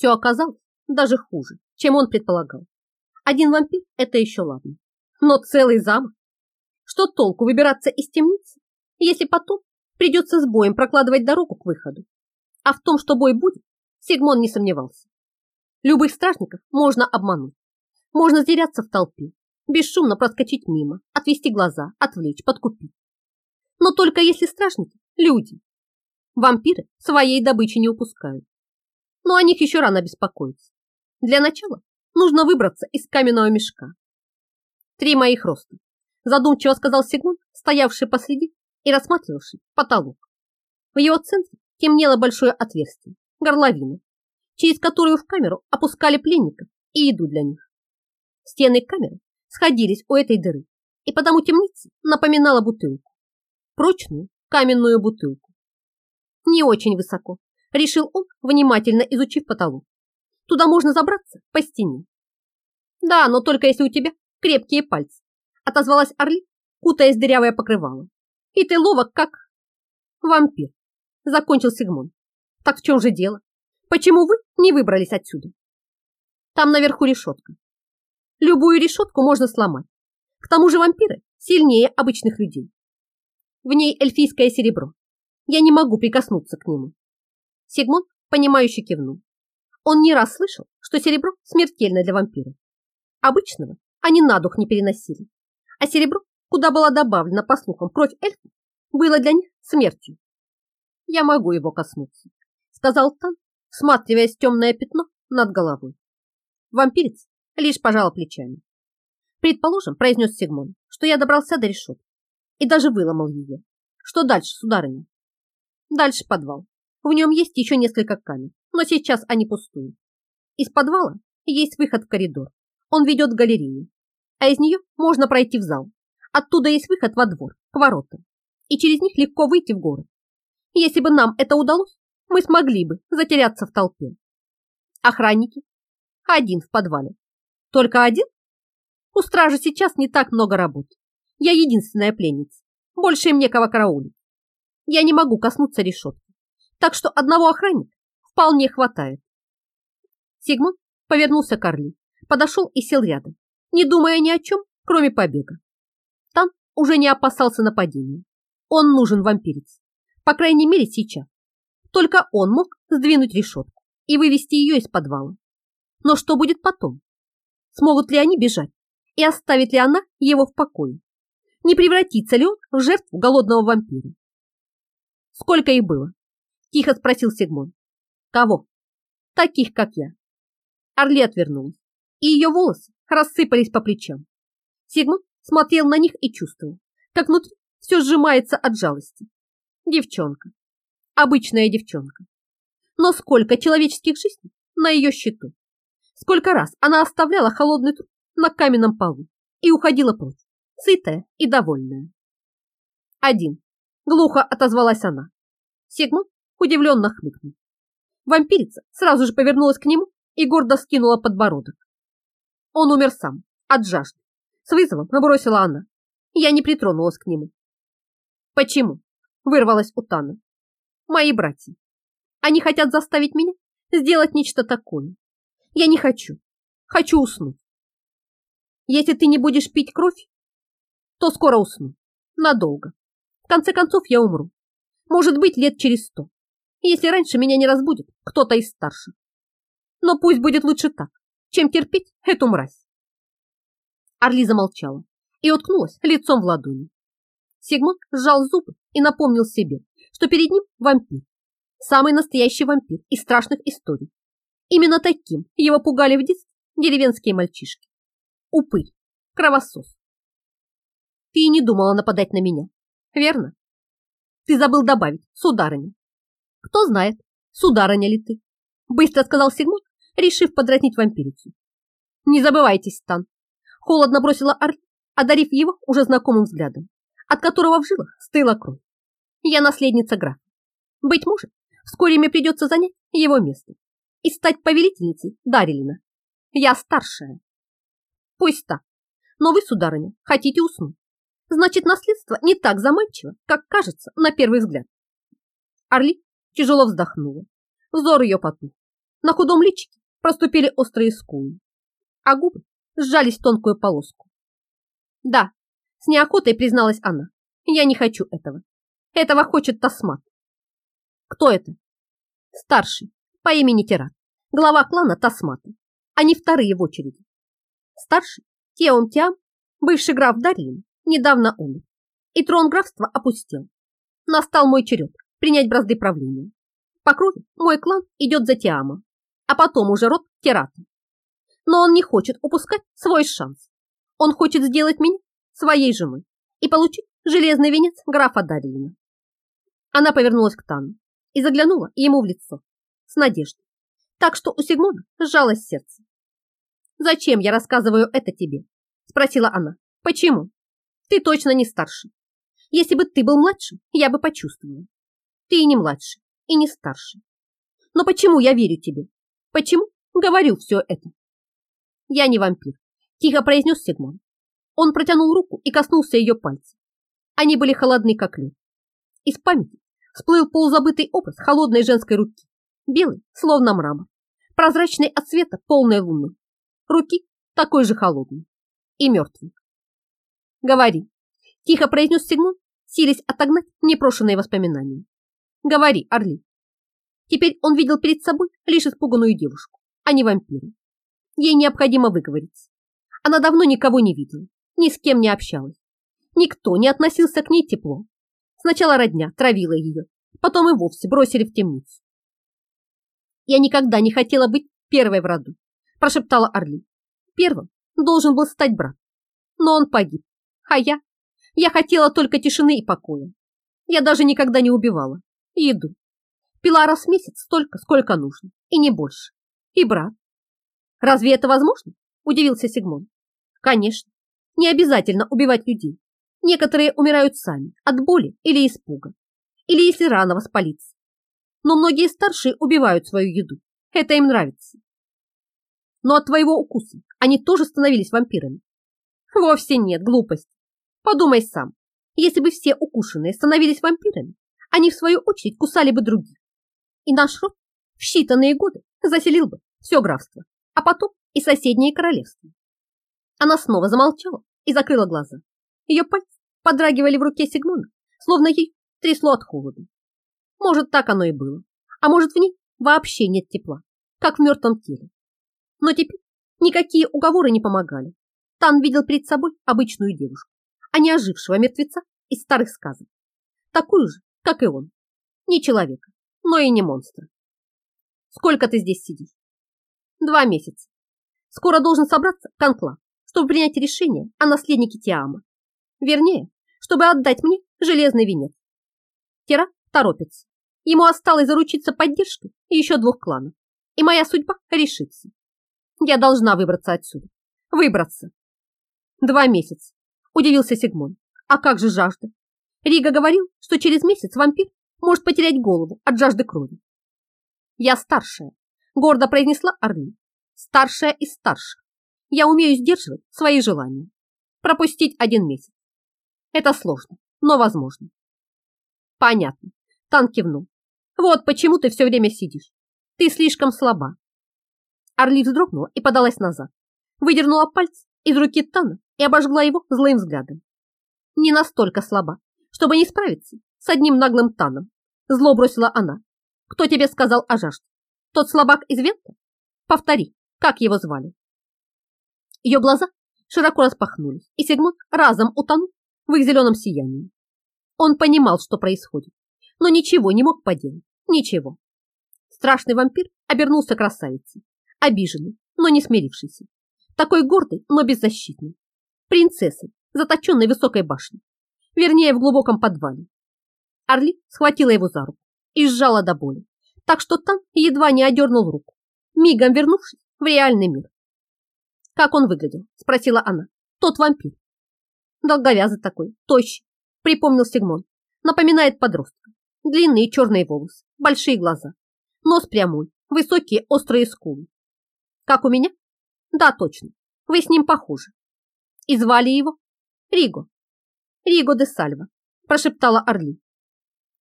Все оказалось даже хуже, чем он предполагал. Один вампир – это еще ладно. Но целый замок? Что толку выбираться из темницы, если потом придется с боем прокладывать дорогу к выходу? А в том, что бой будет, Сигмон не сомневался. Любых стражников можно обмануть. Можно теряться в толпе, бесшумно проскочить мимо, отвести глаза, отвлечь, подкупить. Но только если стражники – люди. Вампиры своей добычи не упускают. Но о них еще рано беспокоиться. Для начала нужно выбраться из каменного мешка. Три моих роста, задумчиво сказал Сигмон, стоявший посреди и рассматривавший потолок. В его центре темнело большое отверстие, горловина, через которую в камеру опускали пленников и еду для них. Стены камеры сходились у этой дыры, и потому темница напоминала бутылку. Прочную каменную бутылку. Не очень высоко, решил он, внимательно изучив потолок. Туда можно забраться по стене. Да, но только если у тебя крепкие пальцы, отозвалась Орли, кутаясь в дырявое покрывало. И ты ловок, как вампир, закончил Сигмон. Так в чем же дело? Почему вы не выбрались отсюда? Там наверху решетка. Любую решетку можно сломать. К тому же вампиры сильнее обычных людей. В ней эльфийское серебро. Я не могу прикоснуться к нему. Сигмон, понимающе кивнул. Он не раз слышал, что серебро смертельно для вампиров. Обычного они на дух не переносили. А серебро, куда была добавлена, по слухам, кровь эльфа, было для них смертью. Я могу его коснуться, сказал Тан, всматриваясь в темное пятно над головой. Вампирец лишь пожал плечами. Предположим, произнес Сигмон, что я добрался до решетки и даже выломал ее. Что дальше, сударыня? Дальше подвал. В нем есть еще несколько камер, но сейчас они пустуют. Из подвала есть выход в коридор. Он ведет в галерею, а из нее можно пройти в зал. Оттуда есть выход во двор, к воротам, и через них легко выйти в город. Если бы нам это удалось, мы смогли бы затеряться в толпе. Охранники? Один в подвале. Только один? У стражи сейчас не так много работы. Я единственная пленница. Больше им некого караулить. Я не могу коснуться решетки. Так что одного охранника вполне хватает. Сигмунд повернулся к Орли, подошел и сел рядом, не думая ни о чем, кроме побега. Тан уже не опасался нападения. Он нужен вампирец. По крайней мере, сейчас. Только он мог сдвинуть решетку и вывести ее из подвала. Но что будет потом? Смогут ли они бежать? И оставит ли она его в покое? Не превратится ли он в жертву голодного вампира? Сколько их было? Тихо спросил Сигмон. Кого? Таких, как я. Орли отвернулась, и ее волосы рассыпались по плечам. Сигмон смотрел на них и чувствовал, как внутри все сжимается от жалости. Девчонка обычная девчонка. Но сколько человеческих жизней на ее счету? Сколько раз она оставляла холодный труп на каменном полу и уходила прочь, сытая и довольная. Один. Глухо отозвалась она. Сигмунд удивленно хмыкнул. Вампирица сразу же повернулась к нему и гордо скинула подбородок. Он умер сам, от жажды. С вызовом набросила она. Я не притронулась к нему. Почему? Вырвалась у Тана мои братья. Они хотят заставить меня сделать нечто такое. Я не хочу. Хочу уснуть. Если ты не будешь пить кровь, то скоро усну. Надолго. В конце концов, я умру. Может быть, лет через сто. Если раньше меня не разбудит кто-то из старших. Но пусть будет лучше так, чем терпеть эту мразь. Орли замолчала и уткнулась лицом в ладони. Сигмунд сжал зубы и напомнил себе, что перед ним вампир. Самый настоящий вампир из страшных историй. Именно таким его пугали в детстве деревенские мальчишки. Упырь, кровосос. Ты и не думала нападать на меня, верно? Ты забыл добавить, сударыня. Кто знает, сударыня ли ты? Быстро сказал Сигмунд, решив подразнить вампирицу. Не забывайте, Стан. Холодно бросила Арли, одарив его уже знакомым взглядом, от которого в жилах стыла кровь. Я наследница графа. Быть может, вскоре мне придется занять его место и стать повелительницей Дарилина. Я старшая. Пусть так. Но вы, сударыня, хотите уснуть. Значит, наследство не так заманчиво, как кажется на первый взгляд. Орли тяжело вздохнула. Взор ее потух. На худом личике проступили острые скулы, а губы сжались в тонкую полоску. Да, с неохотой призналась она. Я не хочу этого. Этого хочет Тасмат. Кто это? Старший, по имени Терат, глава клана Тасмата. Они вторые в очереди. Старший, Теом Тиам, бывший граф Дарин, недавно умер. И трон графства опустел. Настал мой черед принять бразды правления. По крови мой клан идет за Тиама, а потом уже род Терата. Но он не хочет упускать свой шанс. Он хочет сделать меня своей женой и получить железный венец графа Дарина. Она повернулась к Тану и заглянула ему в лицо с надеждой, так что у Сигмона сжалось сердце. «Зачем я рассказываю это тебе?» – спросила она. «Почему? Ты точно не старше. Если бы ты был младше, я бы почувствовала. Ты и не младше, и не старше. Но почему я верю тебе? Почему говорю все это?» «Я не вампир», – тихо произнес Сигмон. Он протянул руку и коснулся ее пальцев. Они были холодны, как лед. Из памяти всплыл полузабытый образ холодной женской руки, белый, словно мрамор, прозрачный от света полной луны, руки такой же холодной и мертвой. «Говори», – тихо произнес Сигмон, силясь отогнать непрошенные воспоминания. «Говори, Орли». Теперь он видел перед собой лишь испуганную девушку, а не вампира. Ей необходимо выговориться. Она давно никого не видела, ни с кем не общалась. Никто не относился к ней тепло. Сначала родня травила ее, потом и вовсе бросили в темницу. «Я никогда не хотела быть первой в роду», прошептала Орли. «Первым должен был стать брат, но он погиб, а я? Я хотела только тишины и покоя. Я даже никогда не убивала. Еду. Пила раз в месяц столько, сколько нужно, и не больше. И брат. Разве это возможно? Удивился Сигмон. Конечно. Не обязательно убивать людей. Некоторые умирают сами от боли или испуга, или если рано воспалиться. Но многие старшие убивают свою еду. Это им нравится. Но от твоего укуса они тоже становились вампирами. Вовсе нет, глупость. Подумай сам. Если бы все укушенные становились вампирами, они в свою очередь кусали бы других. И наш род в считанные годы заселил бы все графство, а потом и соседние королевства. Она снова замолчала, и закрыла глаза. Ее пальцы подрагивали в руке Сигмона, словно ей трясло от холода. Может, так оно и было, а может, в ней вообще нет тепла, как в мертвом теле. Но теперь никакие уговоры не помогали. Тан видел перед собой обычную девушку, а не ожившего мертвеца из старых сказок. Такую же, как и он. Не человека, но и не монстра. Сколько ты здесь сидишь? Два месяца. Скоро должен собраться конклав чтобы принять решение о наследнике Тиама. Вернее, чтобы отдать мне железный венец. Тера торопится. Ему осталось заручиться поддержкой еще двух кланов. И моя судьба решится. Я должна выбраться отсюда. Выбраться. Два месяца. Удивился Сигмон. А как же жажда? Рига говорил, что через месяц вампир может потерять голову от жажды крови. Я старшая, гордо произнесла Орли. Старшая из старших я умею сдерживать свои желания. Пропустить один месяц. Это сложно, но возможно. Понятно. Тан кивнул. Вот почему ты все время сидишь. Ты слишком слаба. Орли вздрогнула и подалась назад. Выдернула пальцы из руки Тана и обожгла его злым взглядом. Не настолько слаба, чтобы не справиться с одним наглым Таном. Зло бросила она. Кто тебе сказал о жажде? Тот слабак из Вента? Повтори, как его звали? Ее глаза широко распахнулись, и Сигмунд разом утонул в их зеленом сиянии. Он понимал, что происходит, но ничего не мог поделать. Ничего. Страшный вампир обернулся красавицей, обиженный, но не смирившийся. Такой гордый, но беззащитный. Принцессой, заточенной высокой башне. Вернее, в глубоком подвале. Орли схватила его за руку и сжала до боли, так что Тан едва не одернул руку, мигом вернувшись в реальный мир. «Как он выглядел?» – спросила она. «Тот вампир». «Долговязый такой, тощий», – припомнил Сигмон. «Напоминает подростка. Длинные черные волосы, большие глаза, нос прямой, высокие острые скулы. Как у меня? Да, точно. Вы с ним похожи. И звали его Риго. Риго де Сальва, прошептала Орли.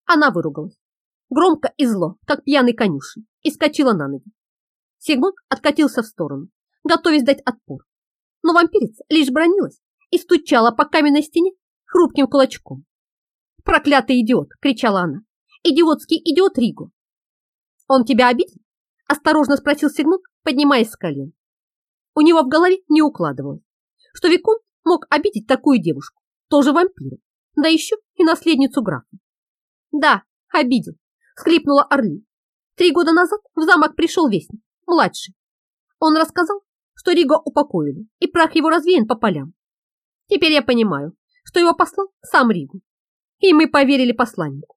Она выругалась. Громко и зло, как пьяный конюшен, и скочила на ноги. Сигмунд откатился в сторону, готовясь дать отпор. Но вампирица лишь бронилась и стучала по каменной стене хрупким кулачком. «Проклятый идиот!» — кричала она. «Идиотский идиот Риго!» «Он тебя обидел?» — осторожно спросил Сигмунд, поднимаясь с колен. У него в голове не укладывалось, что Викон мог обидеть такую девушку, тоже вампира, да еще и наследницу графа. «Да, обидел», — схлипнула Орли. «Три года назад в замок пришел вестник, младший. Он рассказал, что Риго упокоили, и прах его развеян по полям. Теперь я понимаю, что его послал сам Ригу. И мы поверили посланнику.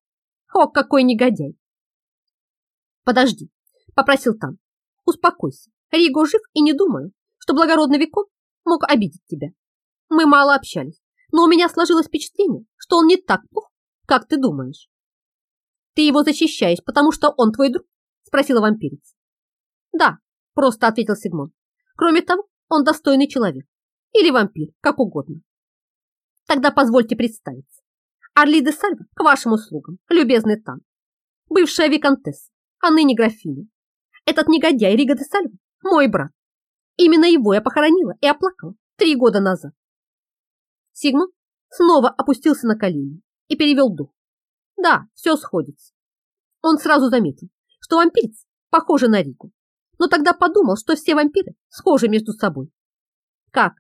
О, какой негодяй! Подожди, попросил Тан. Успокойся. Риго жив и не думаю, что благородный Викон мог обидеть тебя. Мы мало общались, но у меня сложилось впечатление, что он не так плох, как ты думаешь. Ты его защищаешь, потому что он твой друг? Спросила вампирица. Да, просто ответил Сигмон. Кроме того, он достойный человек. Или вампир, как угодно. Тогда позвольте представиться. Орли де Сальва к вашим услугам, любезный Тан. Бывшая виконтесса, а ныне графиня. Этот негодяй Рига де Сальва – мой брат. Именно его я похоронила и оплакала три года назад. Сигмон снова опустился на колени и перевел дух. Да, все сходится. Он сразу заметил, что вампирец похожа на Ригу, но тогда подумал, что все вампиры схожи между собой. Как?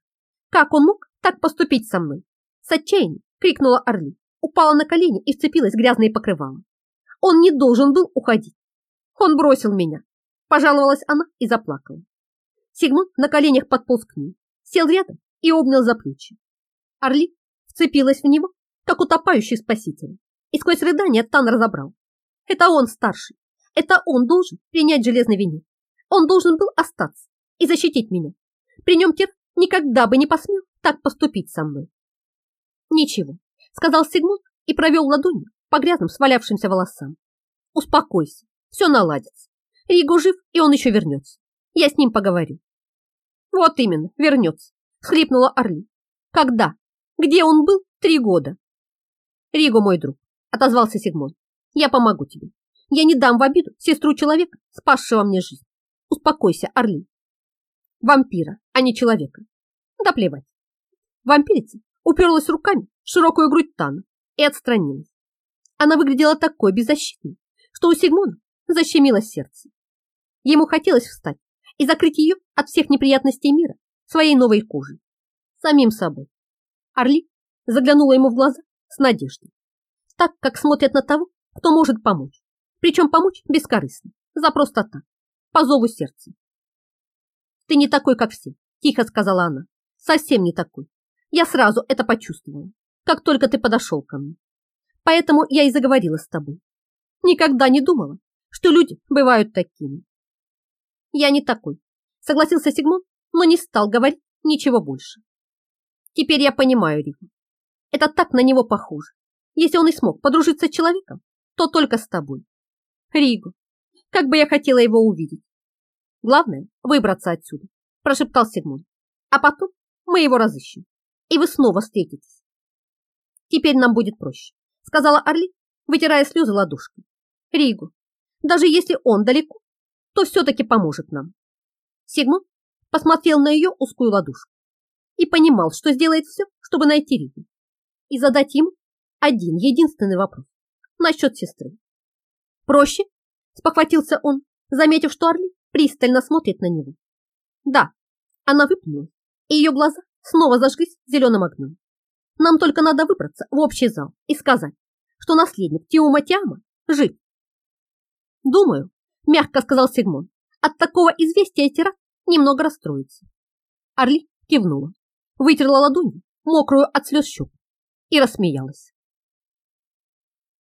Как он мог так поступить со мной? С отчаянием крикнула Орли, упала на колени и вцепилась в грязные покрывала. Он не должен был уходить. Он бросил меня. Пожаловалась она и заплакала. Сигмунд на коленях подполз к ней, сел рядом и обнял за плечи. Орли вцепилась в него, как утопающий спаситель, и сквозь рыдания Тан разобрал. Это он старший, это он должен принять железный венец. Он должен был остаться и защитить меня. При нем Тир никогда бы не посмел так поступить со мной. Ничего, сказал Сигмунд и провел ладонью по грязным свалявшимся волосам. Успокойся, все наладится. Риго жив, и он еще вернется. Я с ним поговорю. Вот именно, вернется, схлипнула Орли. Когда? Где он был три года? Риго, мой друг, отозвался Сигмон. Я помогу тебе. Я не дам в обиду сестру человека, спасшего мне жизнь. Успокойся, Орли. Вампира, а не человека. Да плевать. Вампирица уперлась руками в широкую грудь Тана и отстранилась. Она выглядела такой беззащитной, что у Сигмона защемило сердце. Ему хотелось встать и закрыть ее от всех неприятностей мира своей новой кожей, самим собой. Орли заглянула ему в глаза с надеждой, так, как смотрят на того, кто может помочь, причем помочь бескорыстно, за просто так, по зову сердца. «Ты не такой, как все», – тихо сказала она. «Совсем не такой. Я сразу это почувствовала, как только ты подошел ко мне. Поэтому я и заговорила с тобой. Никогда не думала, что люди бывают такими». «Я не такой», – согласился Сигмон, но не стал говорить ничего больше. «Теперь я понимаю Ригу. Это так на него похоже. Если он и смог подружиться с человеком, то только с тобой. Ригу, как бы я хотела его увидеть. Главное – выбраться отсюда, прошептал Сигмунд. А потом мы его разыщем, и вы снова встретитесь. Теперь нам будет проще, сказала Орли, вытирая слезы ладошкой. Ригу, даже если он далеко, то все-таки поможет нам. Сигмунд посмотрел на ее узкую ладошку и понимал, что сделает все, чтобы найти Ригу и задать ему один единственный вопрос насчет сестры. Проще Спохватился он, заметив, что Орли пристально смотрит на него. Да, она выплюнула, и ее глаза снова зажглись зеленым огнем. Нам только надо выбраться в общий зал и сказать, что наследник Тиума Тиама жив. Думаю, мягко сказал Сигмон, от такого известия Тират немного расстроится. Орли кивнула, вытерла ладонью, мокрую от слез щеку, и рассмеялась.